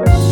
Bye.